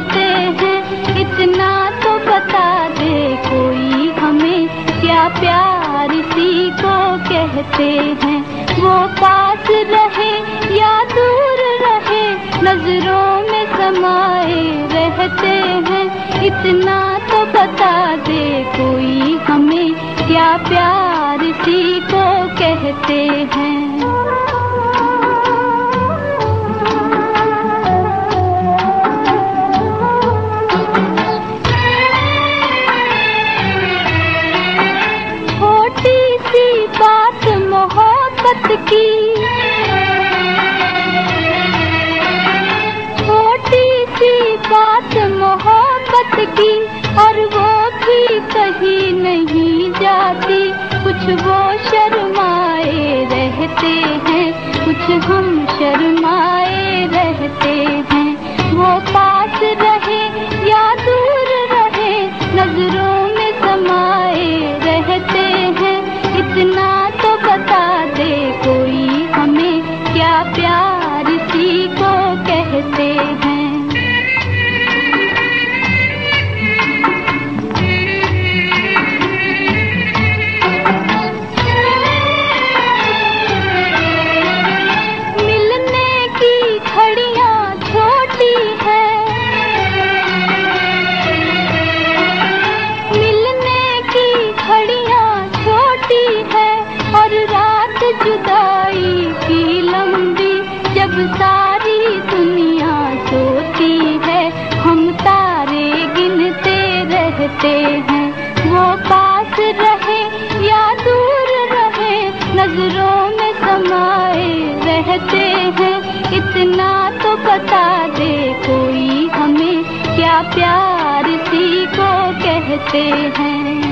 کہتے ہیں، اتنا تو بتا دے کوئی ہمیں کیا پیار اسی کو کہتے ہیں۔ وہ پاس رہے یا دور رہے، نظروں میں سمائے رہتے ہیں۔ اتنا تو بتا دے کوئی ہمیں کیا پیار اسی کو کہتے ہیں۔ محبت کی۔ چھوٹی سی بات محبت کی اور وہ بھی کہیں نہیں جاتی۔ کچھ وہ شرمائے رہتے ہیں، کچھ ہم شرمائے رہتے ہیں۔ وہ پاس جدائی کی لمبی، جب ساری دنیا سوتی ہے، ہم تارے گنتے رہتے ہیں۔ وہ پاس رہے یا دور رہے، نظروں میں سمائے رہتے ہیں۔ اتنا تو بتا دے کوئی ہمیں کیا پیار اسی کو کہتے ہیں۔